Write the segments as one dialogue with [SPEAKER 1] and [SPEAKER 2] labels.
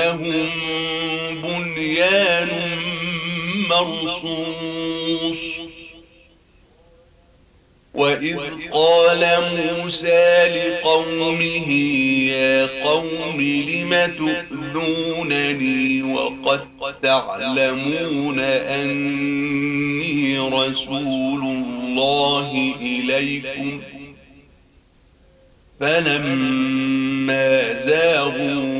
[SPEAKER 1] كأنهم بنيان مرصوص. وإذ قال موسى لقومه يا قوم لم تؤذونني وقد تعلمون أني رسول الله إليكم. فلما زاغوا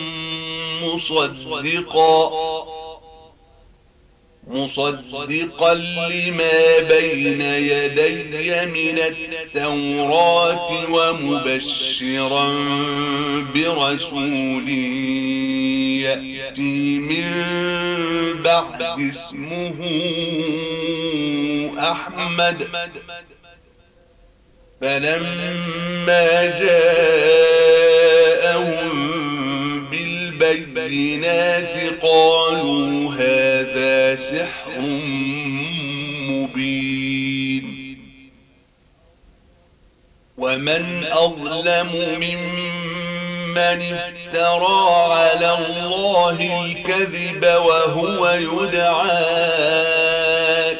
[SPEAKER 1] مصدقا. مصدقا لما بين يدي من التوراة ومبشرا برسول يأتي من بعد اسمه أحمد. فلما جاءهم بالبينات قالوا هذا سحر مبين. ومن أظلم ممن افترى على الله الكذب وهو يدعى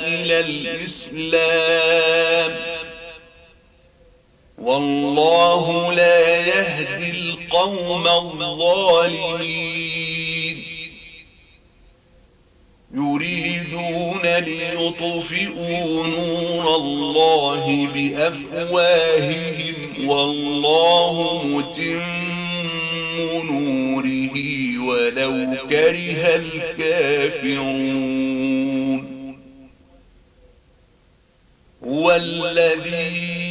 [SPEAKER 1] إلى الإسلام. والله لا يهدي القوم الظالمين. يريدون ليطفئوا نور الله بأفواههم والله متم نوره ولو كره الكافرون. هو الذي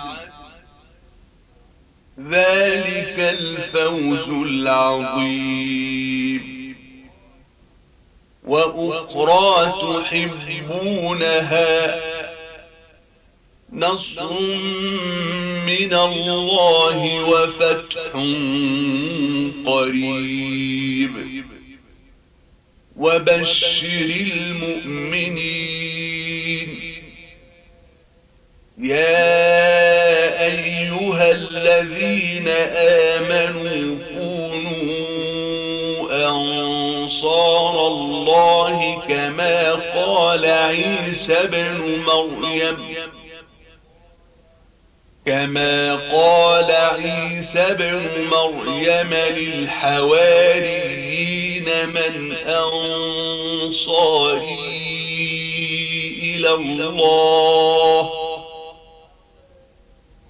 [SPEAKER 1] ذلك الفوز العظيم. وأخرى تحبونها نصر من الله وفتح قريب. وبشر المؤمنين. يا الذين آمنوا كونوا أنصار الله كما قال عيسى بن مريم. كما قال عيسى بن مريم للحواريين من أنصاري إلى الله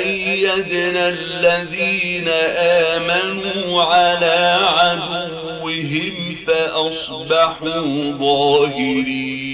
[SPEAKER 1] فأيدنا الذين آمنوا على عدوهم فأصبحوا ظاهرين.